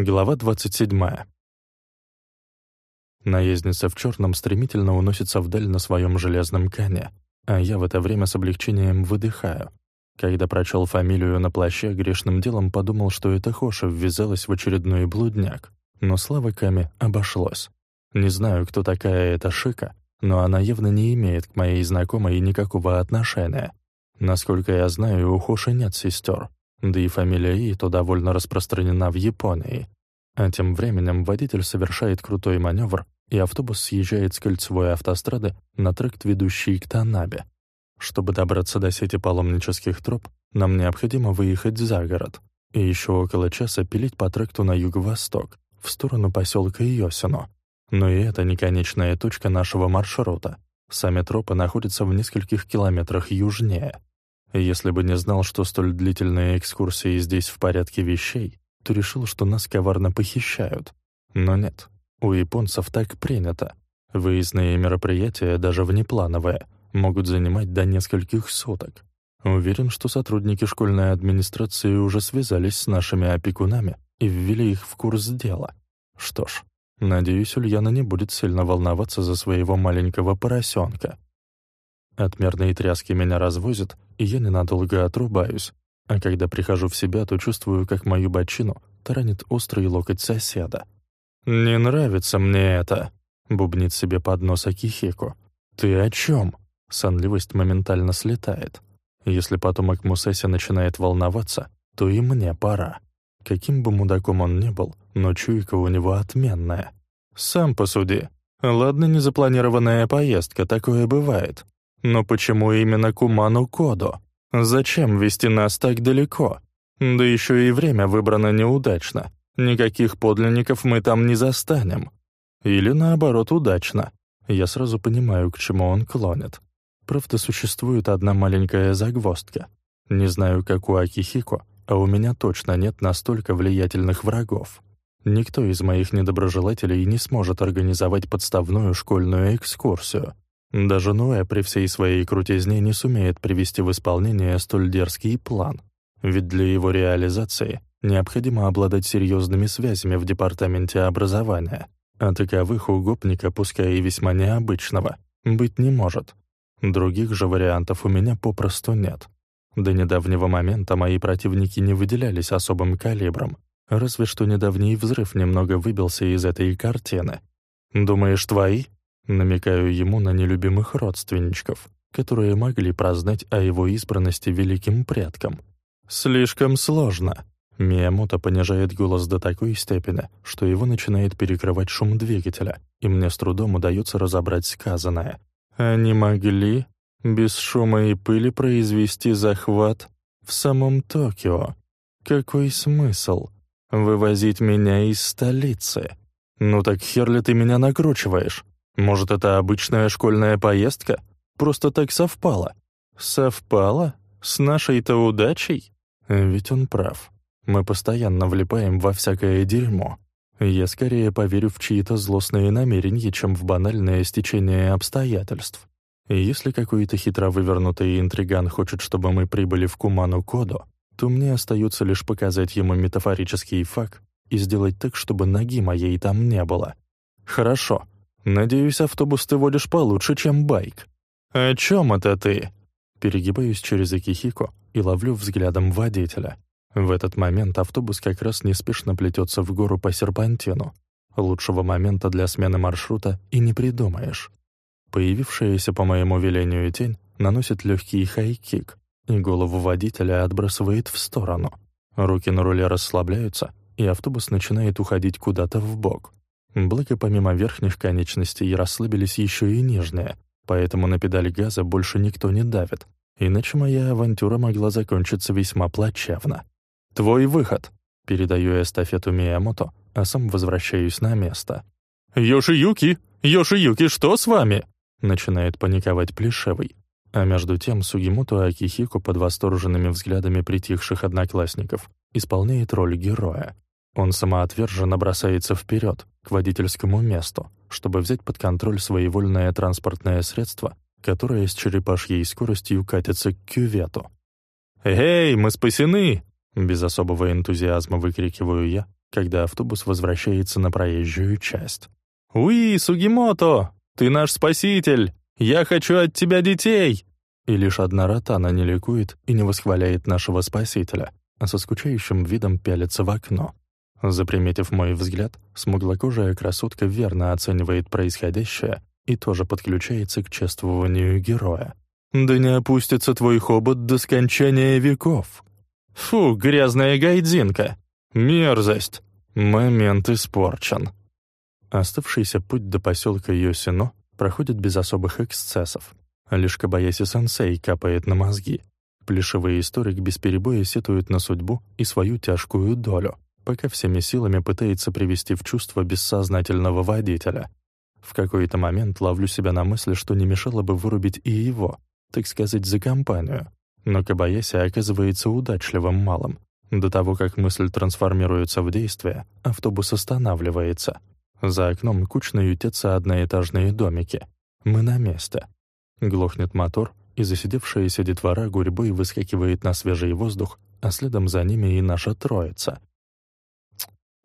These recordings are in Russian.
Глава 27. Наездница в черном стремительно уносится вдаль на своем железном коне, а я в это время с облегчением выдыхаю. Когда прочел фамилию на плаще, грешным делом подумал, что это Хоша ввязалась в очередной блудняк. Но слава Каме обошлось. Не знаю, кто такая эта Шика, но она явно не имеет к моей знакомой никакого отношения. Насколько я знаю, у Хоши нет сестер. Да и фамилия Ито довольно распространена в Японии. А тем временем водитель совершает крутой маневр, и автобус съезжает с кольцевой автострады на тракт, ведущий к Танабе. Чтобы добраться до сети паломнических троп, нам необходимо выехать за город и еще около часа пилить по тракту на юго-восток, в сторону поселка Йосино. Но и это не конечная точка нашего маршрута. Сами тропы находятся в нескольких километрах южнее. Если бы не знал, что столь длительные экскурсии здесь в порядке вещей, то решил, что нас коварно похищают. Но нет, у японцев так принято. Выездные мероприятия, даже внеплановые, могут занимать до нескольких суток. Уверен, что сотрудники школьной администрации уже связались с нашими опекунами и ввели их в курс дела. Что ж, надеюсь, Ульяна не будет сильно волноваться за своего маленького поросенка. От мерной тряски меня развозят, и я ненадолго отрубаюсь. А когда прихожу в себя, то чувствую, как мою бочину таранит острый локоть соседа. «Не нравится мне это», — бубнит себе под нос Акихеко. «Ты о чем?» Сонливость моментально слетает. Если потомок Мусеси начинает волноваться, то и мне пора. Каким бы мудаком он ни был, но чуйка у него отменная. «Сам посуди. Ладно, незапланированная поездка, такое бывает. Но почему именно Куману Кодо? Зачем вести нас так далеко? Да еще и время выбрано неудачно. Никаких подлинников мы там не застанем. Или наоборот, удачно. Я сразу понимаю, к чему он клонит. Правда, существует одна маленькая загвоздка. Не знаю, как у Акихико, а у меня точно нет настолько влиятельных врагов. Никто из моих недоброжелателей не сможет организовать подставную школьную экскурсию, даже Ноэ при всей своей крутизне не сумеет привести в исполнение столь дерзкий план, ведь для его реализации необходимо обладать серьезными связями в департаменте образования, а таковых у гопника, пускай и весьма необычного, быть не может. Других же вариантов у меня попросту нет. До недавнего момента мои противники не выделялись особым калибром, разве что недавний взрыв немного выбился из этой картины. «Думаешь, твои?» Намекаю ему на нелюбимых родственничков, которые могли прознать о его избранности великим предкам. «Слишком сложно». Миямото понижает голос до такой степени, что его начинает перекрывать шум двигателя, и мне с трудом удается разобрать сказанное. «Они могли без шума и пыли произвести захват в самом Токио. Какой смысл? Вывозить меня из столицы? Ну так хер ли ты меня накручиваешь? Может, это обычная школьная поездка? Просто так совпало. Совпало? С нашей-то удачей? Ведь он прав. Мы постоянно влипаем во всякое дерьмо. Я скорее поверю в чьи-то злостные намерения, чем в банальное стечение обстоятельств. если какой-то хитро вывернутый интриган хочет, чтобы мы прибыли в Куману Кодо, то мне остается лишь показать ему метафорический факт и сделать так, чтобы ноги моей там не было. Хорошо, Надеюсь, автобус ты водишь получше, чем байк. О чем это ты? Перегибаюсь через Акихико и ловлю взглядом водителя. В этот момент автобус как раз неспешно плетется в гору по серпантину. Лучшего момента для смены маршрута и не придумаешь. Появившаяся по моему велению тень наносит легкий хай-кик, и голову водителя отбрасывает в сторону. Руки на руле расслабляются, и автобус начинает уходить куда-то в бок. Благо, помимо верхних конечностей расслабились еще и нижние, поэтому на педаль газа больше никто не давит, иначе моя авантюра могла закончиться весьма плачевно. «Твой выход!» — передаю эстафету Миямото, а сам возвращаюсь на место. «Йоши-юки! Йоши-юки, что с вами?» — начинает паниковать Плешевый. А между тем Сугимото Акихико под восторженными взглядами притихших одноклассников исполняет роль героя. Он самоотверженно бросается вперед, к водительскому месту, чтобы взять под контроль своевольное транспортное средство, которое с черепашьей скоростью катится к кювету. «Эй, мы спасены!» — Без особого энтузиазма выкрикиваю я, когда автобус возвращается на проезжую часть. «Уи, Сугимото! Ты наш спаситель! Я хочу от тебя детей!» И лишь одна ротана не ликует и не восхваляет нашего спасителя, а со скучающим видом пялится в окно. Заприметив мой взгляд, смуглокожая красотка верно оценивает происходящее и тоже подключается к чествованию героя. «Да не опустится твой хобот до скончания веков!» «Фу, грязная гайдзинка! Мерзость! Момент испорчен!» Оставшийся путь до поселка Йосино проходит без особых эксцессов. Лишь Кабаяси-сенсей капает на мозги. Плешивый историк без перебоя сетует на судьбу и свою тяжкую долю, пока всеми силами пытается привести в чувство бессознательного водителя. В какой-то момент ловлю себя на мысли, что не мешало бы вырубить и его, так сказать, за компанию. Но Кабаяси оказывается удачливым малым. До того, как мысль трансформируется в действие, автобус останавливается — за окном кучно ютятся одноэтажные домики. Мы на месте. Глохнет мотор, и засидевшаяся детвора гурьбой выскакивает на свежий воздух, а следом за ними и наша троица.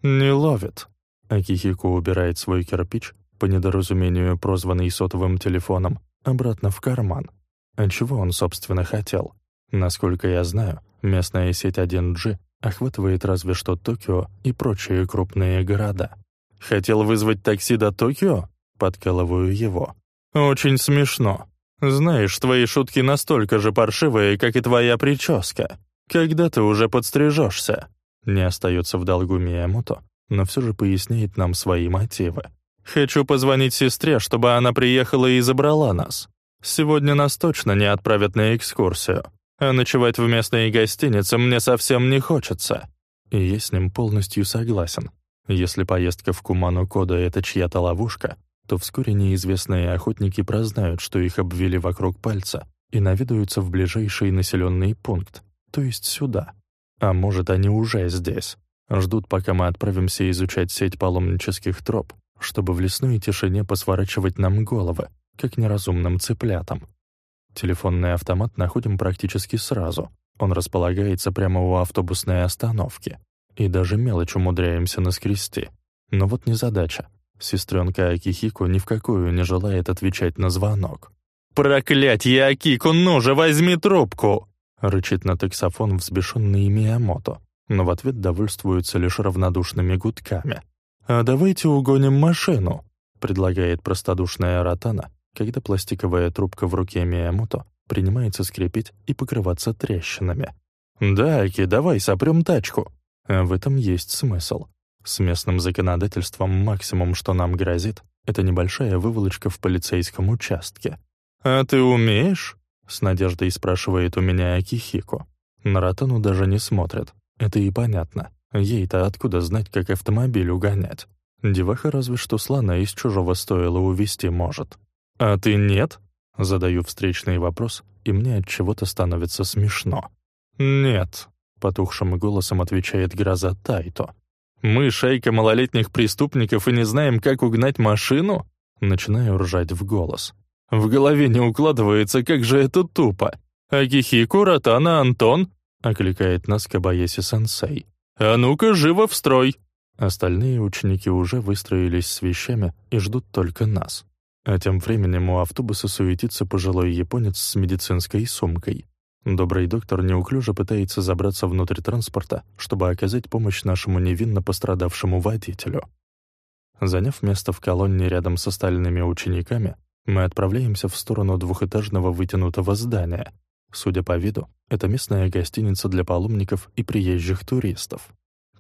«Не ловит!» Акихико убирает свой кирпич, по недоразумению прозванный сотовым телефоном, обратно в карман. А чего он, собственно, хотел? Насколько я знаю, местная сеть 1G охватывает разве что Токио и прочие крупные города. Хотел вызвать такси до Токио? Подкалываю его. Очень смешно. Знаешь, твои шутки настолько же паршивые, как и твоя прическа. Когда ты уже подстрижешься? Не остается в долгу Миямото, но все же поясняет нам свои мотивы. Хочу позвонить сестре, чтобы она приехала и забрала нас. Сегодня нас точно не отправят на экскурсию. А ночевать в местной гостинице мне совсем не хочется. И я с ним полностью согласен. Если поездка в Куману-Кода — это чья-то ловушка, то вскоре неизвестные охотники прознают, что их обвели вокруг пальца, и наведаются в ближайший населенный пункт, то есть сюда. А может, они уже здесь. Ждут, пока мы отправимся изучать сеть паломнических троп, чтобы в лесной тишине посворачивать нам головы, как неразумным цыплятам. Телефонный автомат находим практически сразу. Он располагается прямо у автобусной остановки. И даже мелочь умудряемся наскрести. Но вот незадача. Сестренка Акихико ни в какую не желает отвечать на звонок. «Проклятье, Акико, ну же, возьми трубку!» Рычит на таксофон взбешенный Миямото, но в ответ довольствуются лишь равнодушными гудками. «А давайте угоним машину», — предлагает простодушная Ротана, когда пластиковая трубка в руке Миямото принимается скрипеть и покрываться трещинами. «Да, Аки, давай сопрем тачку», в этом есть смысл. С местным законодательством максимум, что нам грозит, это небольшая выволочка в полицейском участке. «А ты умеешь?» — с надеждой спрашивает у меня Акихико. На Ротану даже не смотрят. Это и понятно. Ей-то откуда знать, как автомобиль угонять? Деваха разве что слона из чужого стоила увести может. «А ты нет?» — задаю встречный вопрос, и мне от чего-то становится смешно. «Нет», потухшим голосом отвечает гроза Тайто. «Мы шайка малолетних преступников и не знаем, как угнать машину?» Начинаю ржать в голос. «В голове не укладывается, как же это тупо!» «Акихико, Ротана, Антон!» — окликает нас Кабаеси-сенсей. «А ну-ка, живо в строй!» Остальные ученики уже выстроились с вещами и ждут только нас. А тем временем у автобуса суетится пожилой японец с медицинской сумкой. Добрый доктор неуклюже пытается забраться внутрь транспорта, чтобы оказать помощь нашему невинно пострадавшему водителю. Заняв место в колонне рядом с остальными учениками, мы отправляемся в сторону двухэтажного вытянутого здания. Судя по виду, это местная гостиница для паломников и приезжих туристов.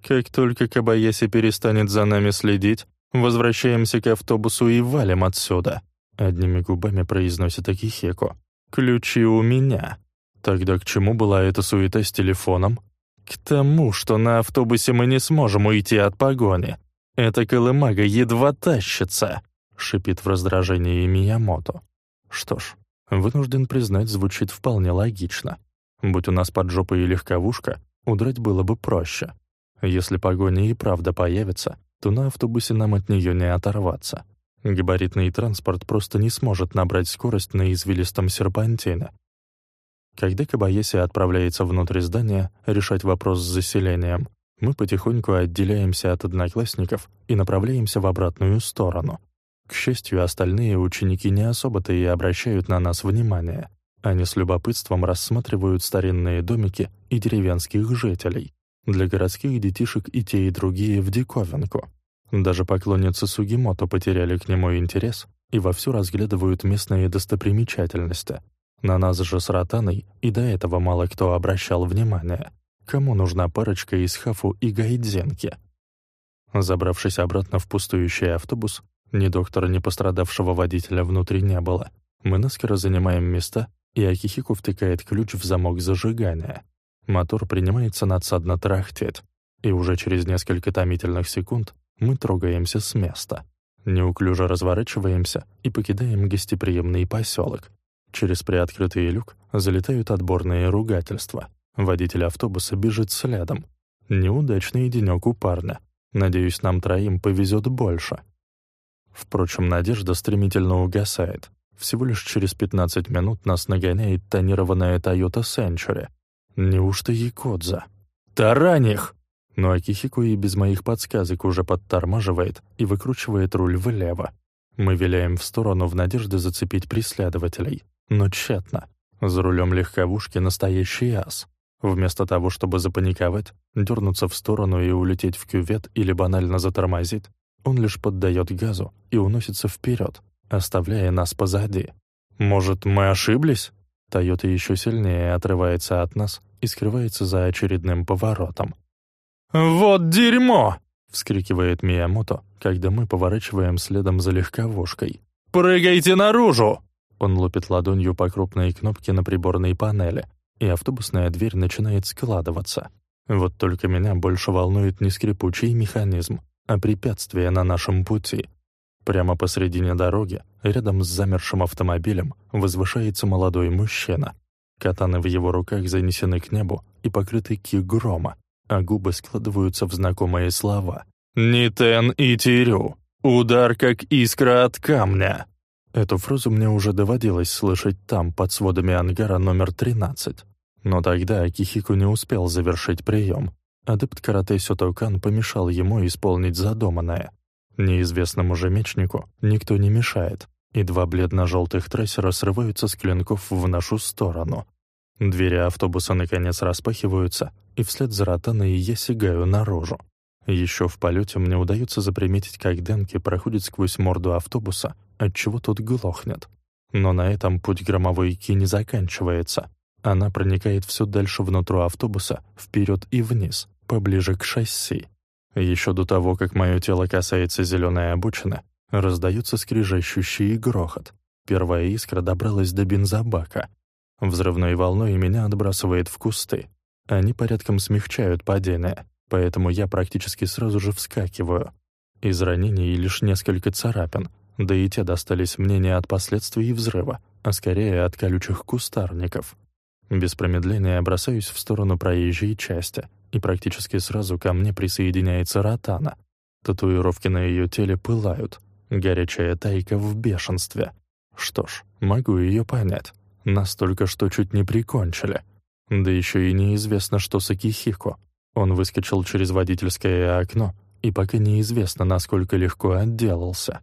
Как только Кабаяси перестанет за нами следить, возвращаемся к автобусу и валим отсюда. Одними губами произносит Акихеко. «Ключи у меня». Тогда к чему была эта суета с телефоном? К тому, что на автобусе мы не сможем уйти от погони. Эта колымага едва тащится, шипит в раздражении Миямото. Что ж, вынужден признать, звучит вполне логично. Будь у нас под жопой легковушка, удрать было бы проще. Если погоня и правда появится, то на автобусе нам от нее не оторваться. Габаритный транспорт просто не сможет набрать скорость на извилистом серпантине, Когда Кабаеси отправляется внутрь здания решать вопрос с заселением, мы потихоньку отделяемся от одноклассников и направляемся в обратную сторону. К счастью, остальные ученики не особо-то и обращают на нас внимание. Они с любопытством рассматривают старинные домики и деревенских жителей. Для городских детишек и те, и другие в диковинку. Даже поклонницы Сугимото потеряли к нему интерес и вовсю разглядывают местные достопримечательности. На нас же с Ротаной и до этого мало кто обращал внимание. Кому нужна парочка из Хафу и Гайдзенки? Забравшись обратно в пустующий автобус, ни доктора, ни пострадавшего водителя внутри не было. Мы наскоро занимаем места, и Акихику втыкает ключ в замок зажигания. Мотор принимается надсадно трахтеть, и уже через несколько томительных секунд мы трогаемся с места. Неуклюже разворачиваемся и покидаем гостеприимный поселок. Через приоткрытый люк залетают отборные ругательства. Водитель автобуса бежит следом. Неудачный денек у парня. Надеюсь, нам троим повезет больше. Впрочем, надежда стремительно угасает. Всего лишь через 15 минут нас нагоняет тонированная Toyota Century. Неужто Якодза? «Тарань их!» Но Акихико и без моих подсказок уже подтормаживает и выкручивает руль влево. Мы виляем в сторону в надежде зацепить преследователей. Но тщетно. За рулем легковушки настоящий ас. Вместо того, чтобы запаниковать, дернуться в сторону и улететь в кювет или банально затормозить, он лишь поддает газу и уносится вперед, оставляя нас позади. «Может, мы ошиблись?» Тойота еще сильнее отрывается от нас и скрывается за очередным поворотом. «Вот дерьмо!» — вскрикивает Миямото, когда мы поворачиваем следом за легковушкой. «Прыгайте наружу!» Он лупит ладонью по крупной кнопке на приборной панели, и автобусная дверь начинает складываться. Вот только меня больше волнует не скрипучий механизм, а препятствие на нашем пути. Прямо посредине дороги, рядом с замершим автомобилем, возвышается молодой мужчина. Катаны в его руках занесены к небу и покрыты ки грома, а губы складываются в знакомые слова. «Нитен и Тирю! Удар, как искра от камня!» Эту фразу мне уже доводилось слышать там, под сводами ангара номер 13. Но тогда Акихико не успел завершить прием. Адепт карате Сётокан помешал ему исполнить задуманное. Неизвестному же мечнику никто не мешает, и два бледно-желтых трассера срываются с клинков в нашу сторону. Двери автобуса наконец распахиваются, и вслед за Ротаной я сигаю наружу. Еще в полете мне удается заприметить, как Денки проходит сквозь морду автобуса, отчего тот глохнет. Но на этом путь громовой ки не заканчивается. Она проникает все дальше внутрь автобуса, вперед и вниз, поближе к шасси. Еще до того, как мое тело касается зеленой обочины, раздается скрижащущий грохот. Первая искра добралась до бензобака. Взрывной волной меня отбрасывает в кусты. Они порядком смягчают падение, поэтому я практически сразу же вскакиваю. Из ранений лишь несколько царапин, да и те достались мне не от последствий взрыва, а скорее от колючих кустарников. Без промедления бросаюсь в сторону проезжей части, и практически сразу ко мне присоединяется Ротана. Татуировки на ее теле пылают. Горячая тайка в бешенстве. Что ж, могу ее понять. Нас только что чуть не прикончили. Да еще и неизвестно, что с Акихико. Он выскочил через водительское окно, и пока неизвестно, насколько легко отделался.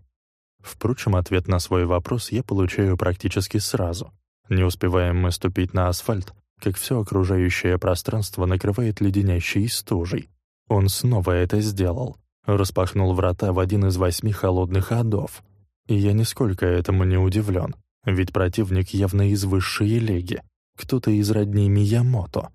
Впрочем, ответ на свой вопрос я получаю практически сразу. Не успеваем мы ступить на асфальт, как все окружающее пространство накрывает леденящей стужей. Он снова это сделал. Распахнул врата в один из восьми холодных адов. И я нисколько этому не удивлен, ведь противник явно из высшей лиги. Кто-то из родней Миямото.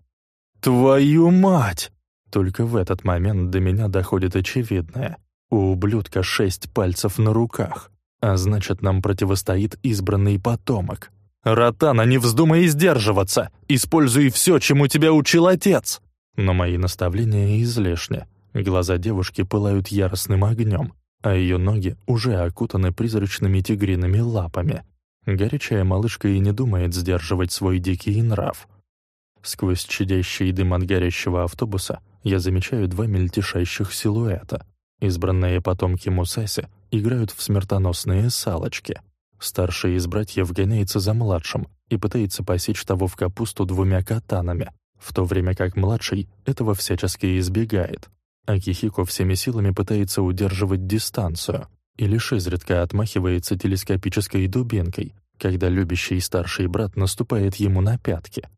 «Твою мать!» Только в этот момент до меня доходит очевидное. У ублюдка шесть пальцев на руках, а значит, нам противостоит избранный потомок. «Ротана, не вздумай сдерживаться! Используй все, чему тебя учил отец!» Но мои наставления излишни. Глаза девушки пылают яростным огнем, а ее ноги уже окутаны призрачными тигриными лапами. Горячая малышка и не думает сдерживать свой дикий нрав. Сквозь чадящий дым от горящего автобуса я замечаю два мельтешащих силуэта. Избранные потомки Мусаси играют в смертоносные салочки — Старший из братьев гоняется за младшим и пытается посечь того в капусту двумя катанами, в то время как младший этого всячески избегает. А Кихико всеми силами пытается удерживать дистанцию и лишь изредка отмахивается телескопической дубинкой, когда любящий старший брат наступает ему на пятки.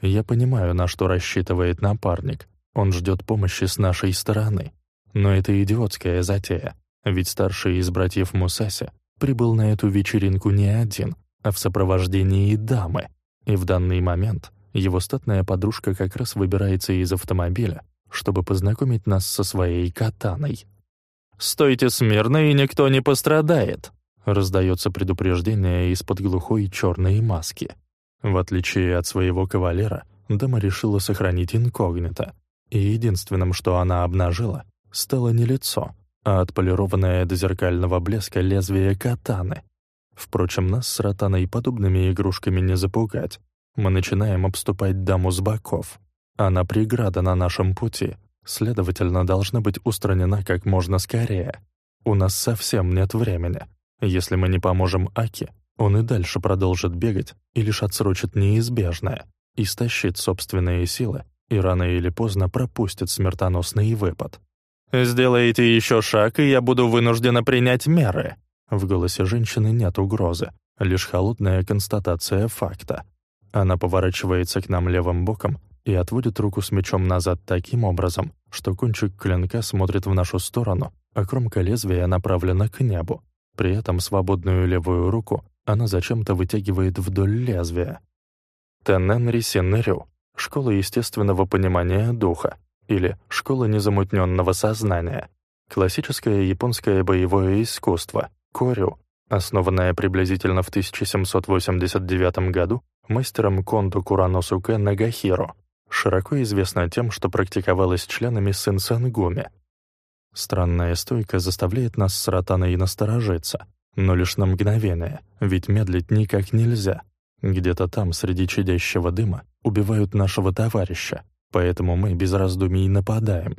Я понимаю, на что рассчитывает напарник. Он ждет помощи с нашей стороны. Но это идиотская затея, ведь старший из братьев Мусаси прибыл на эту вечеринку не один, а в сопровождении дамы. И в данный момент его статная подружка как раз выбирается из автомобиля, чтобы познакомить нас со своей катаной. «Стойте смирно, и никто не пострадает!» Раздается предупреждение из-под глухой черной маски. В отличие от своего кавалера, дама решила сохранить инкогнито, и единственным, что она обнажила, стало не лицо, а отполированное до зеркального блеска лезвие катаны. Впрочем, нас с Ротаной подобными игрушками не запугать. Мы начинаем обступать даму с боков. Она преграда на нашем пути, следовательно, должна быть устранена как можно скорее. У нас совсем нет времени. Если мы не поможем Аки, он и дальше продолжит бегать и лишь отсрочит неизбежное, истощит собственные силы и рано или поздно пропустит смертоносный выпад. «Сделаете еще шаг, и я буду вынуждена принять меры». В голосе женщины нет угрозы, лишь холодная констатация факта. Она поворачивается к нам левым боком и отводит руку с мечом назад таким образом, что кончик клинка смотрит в нашу сторону, а кромка лезвия направлена к небу. При этом свободную левую руку она зачем-то вытягивает вдоль лезвия. Теннен Рисиннерю — школа естественного понимания духа или школа незамутненного сознания, классическое японское боевое искусство, корю, основанное приблизительно в 1789 году мастером Кондо Кураносуке Нагахиро, широко известно тем, что практиковалось членами Синсангуми. Странная стойка заставляет нас с Ротаной насторожиться, но лишь на мгновение, ведь медлить никак нельзя. Где-то там, среди чадящего дыма, убивают нашего товарища, поэтому мы без раздумий нападаем.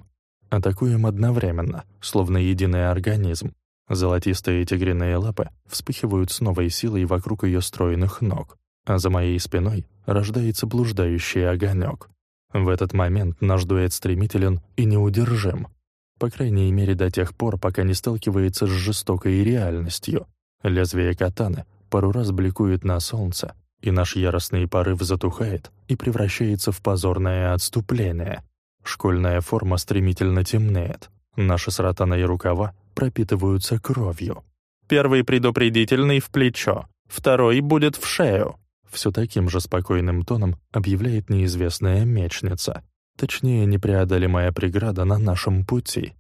Атакуем одновременно, словно единый организм. Золотистые тигриные лапы вспыхивают с новой силой вокруг ее стройных ног, а за моей спиной рождается блуждающий огонек. В этот момент наш дуэт стремителен и неудержим. По крайней мере, до тех пор, пока не сталкивается с жестокой реальностью. Лезвие катаны пару раз бликует на солнце, и наш яростный порыв затухает и превращается в позорное отступление. Школьная форма стремительно темнеет. Наши с ротаной рукава пропитываются кровью. Первый предупредительный в плечо, второй будет в шею. Все таким же спокойным тоном объявляет неизвестная мечница, точнее, непреодолимая преграда на нашем пути.